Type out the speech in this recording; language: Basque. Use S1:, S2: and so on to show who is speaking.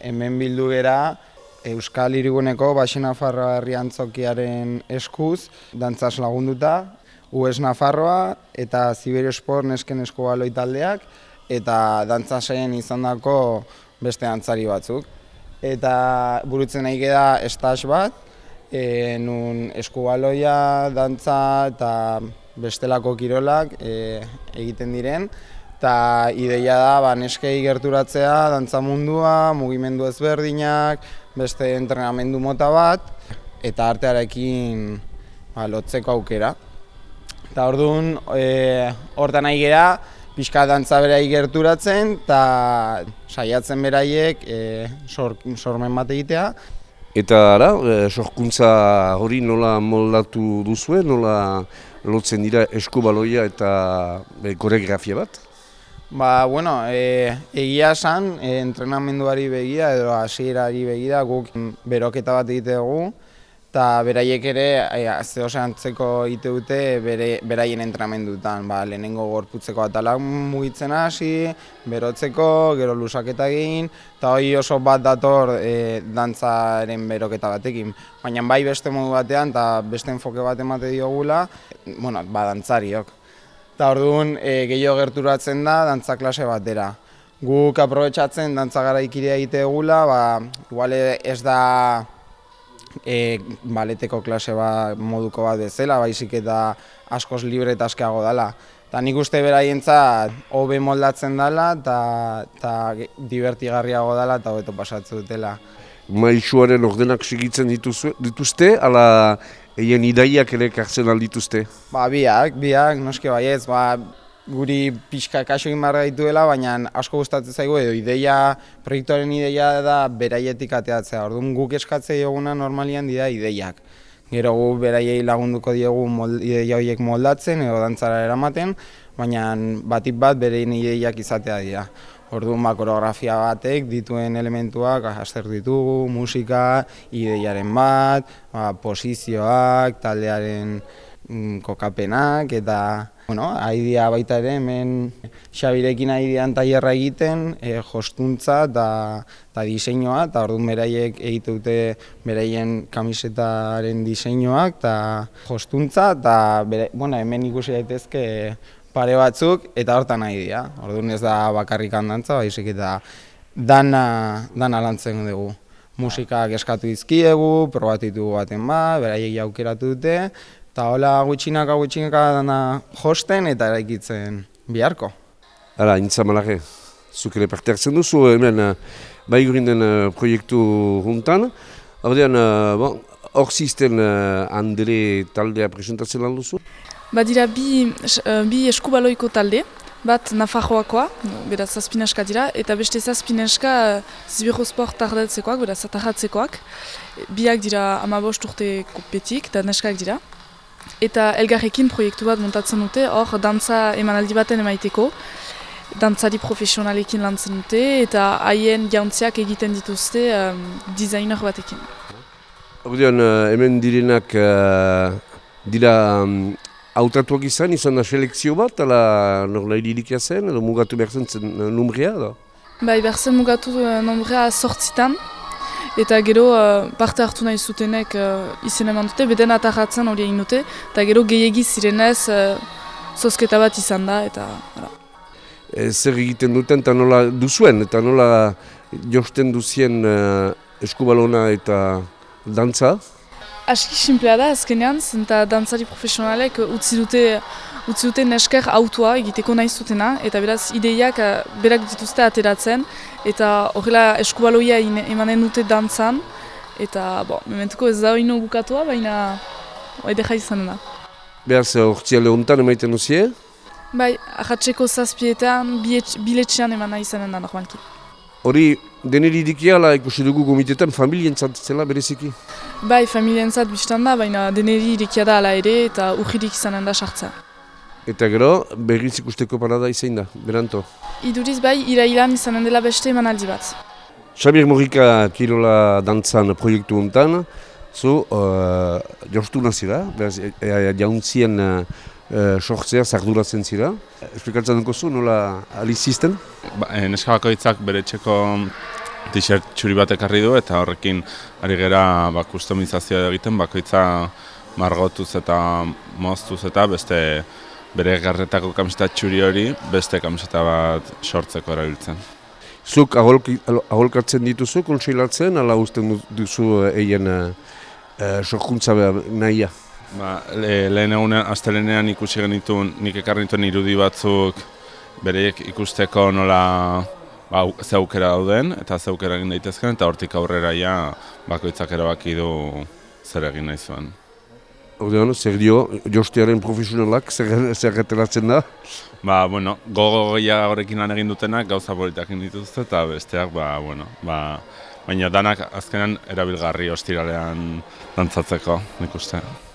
S1: Hemen bildu gera Euskal Iriguneko Baxe Nafarroa herri antzokiaren eskuz, dantzas lagunduta, US Nafarroa eta Siberio Sport nesken eskubaloi taldeak eta dantzasaien izandako beste antzari batzuk. Eta burutzen nahi da estas bat, e, nun eskubaloia, dantza eta bestelako kirolak e, egiten diren, eta ideia da ba, neskei gerturatzea, dantza mundua, mugimendu ezberdinak, beste entrenamendu mota bat, eta artearekin ba, lotzeko aukera. Eta orduan, e, hortan nahi gera, pixka dantza berai gerturatzen eta saiatzen beraiek e, sormen bat egitea.
S2: Eta ara, e, sorkuntza hori nola moldatu duzue, nola lotzen dira eskubaloia eta e, koreografia bat?
S1: Ba, bueno, e, egia esan, e, entrenamenduari begia edo hasierari begira guk beroketa bat egite dugu eta beraiek ere azte antzeko ite dute bere, beraien entramendutan, ba, lehenengo gorputzeko atala mugitzen hasi, berotzeko, gero lusaketa egin, eta hori oso bat dator e, dantzaren beroketa batekin. Baina bai beste modu batean eta beste enfoke bat emate diogula, bueno, ba, dantzariok. Eta orduan e, gehiago gerturatzen da dantza klase batera. Guk aprobetsatzen dantza garaikiria egite egula, ba, igual ez da e, baleteko klase bat moduko bat bezala, baizik eta askoz libre eta askeago dela. Eta nik uste beraientzat hobe moldatzen dela eta divertigarriago dela eta hobeto pasatzen dutela.
S2: Maixuaren ordenak segitzen dituzte, ala eien idaiak ere kartzen aldituzte?
S1: Ba, biak, biak, noske baiez, ba, guri pixka kaso egin barra dituela, baina asko gustatzen zaigu edo ideia, proiektuaren ideia da beraietik ateatzea. Orduan guk eskatze dioguna normalian dira ideiak. Gero gu beraiei lagunduko diegu ideia horiek moldatzen edo dantzara eramaten, baina batik bat berein ideiak izatea dira. Orduan ba, koreografia batek dituen elementuak azter ditugu, musika, ideiaren bat, ba, posizioak, taldearen mm, kokapenak eta Bueno, aidea baita ere, hemen Xabirekin aidean tailerra egiten, e, jostuntza eta diseinua, eta orduan beraiek egite dute beraien kamisetaren diseinuak eta jostuntza, eta bueno, hemen ikusi daitezke pare batzuk, eta hortan aidea. Orduan ez da bakarrik handantza, baizik eta dana, dana lantzen dugu. Musikak eskatu izkiegu, probatitu baten ba, beraiek aukeratu dute, Eta hola gutxinaka gutxinaka dana josten eta eraikitzen biharko.
S2: Hala, intza malake, zuk ere parte hartzen duzu hemen uh, bai den uh, proiektu juntan. Hordean, uh, bon, hor Andre taldea presentatzen lan duzu?
S3: Badira bi, bi eskubaloiko talde, bat Nafarroakoa, beraz zazpineska dira, eta beste zazpineska Zibiro Sport ardetzekoak, beraz atahatzekoak. Biak dira amabost urte kopetik, eta neskak dira eta elgarrekin proiektu bat montatzen dute, hor dantza emanaldi baten emaiteko, dantzari profesionalekin lantzen dute, eta haien jauntziak egiten dituzte um, designer batekin.
S2: Hemen direnak uh, dira um, autatuak izan, izan da selekzio bat, ala norla iridikia zen, edo mugatu behar zen uh, numrea, da?
S3: Bai, behar zen mugatu uh, numrea sortzitan, eta gero uh, parte hartu nahi zutenek uh, izen eman dute, beden atarratzen hori egin dute, eta gero gehiagi zirenez uh, zozketa bat izan da, eta...
S2: E, zer egiten duten, eta nola duzuen, eta nola josten duzien uh, eskubalona eta dantza?
S3: Aski simplea da, azkenean, eta dantzari profesionalek utzi dute utzi dute nesker autua egiteko nahi zutena, eta beraz ideiak uh, berak dituzte ateratzen, eta horrela eskubaloia emanen dute dantzan, eta bo, mementuko ez da ino bukatua, baina edera izan da.
S2: Beraz, hortzia lehuntan emaiten duzie?
S3: Bai, ahatzeko zazpietan, biletxean eman izanen da normalki.
S2: Hori, deneri dikiala ikusi dugu gomitetan familien zela bereziki?
S3: Bai, familien zat biztan da, baina deneri dikia da ala ere eta urririk izanen da sartza.
S2: Eta gero, berriz ikusteko parada izan da, beranto?
S3: Iduriz bai, irailan izanen dela beste emanaldi bat.
S2: Xabier Morika Kirola dantzan proiektu honetan, zu, uh, joztu nazira, beraz, e, e, jauntzien uh, sortzea, zarduratzen zira. Esplikatzen dugu zu, nola alizisten?
S4: Ba, e, neska bako bere txeko t-shirt txuri bat ekarri du eta horrekin ari gera ba, kustomizazioa egiten bakoitza margotuz eta moztuz eta beste bere garretako kamiseta txuri hori beste kamiseta bat sortzeko erabiltzen.
S2: Zuk aholkatzen dituzu, kontseilatzen, ala usten duzu eien uh, uh, sorkuntza nahia?
S4: Ba, le, lehen egunean, azte lehenean ikusi genitu, nik ekarri irudi batzuk bereiek ikusteko nola ba, zeukera dauden eta zeukera egin daitezken eta hortik aurrera ja bakoitzak erabaki du zer egin nahi zuen.
S2: Ordean, zer dio, jostearen profesionalak, zer, zer da?
S4: Ba, bueno, gogo gehiago horrekin lan egin dutenak gauza politak dituzte eta besteak, ba, bueno, ba, baina danak azkenan erabilgarri ostiralean dantzatzeko, nik uste.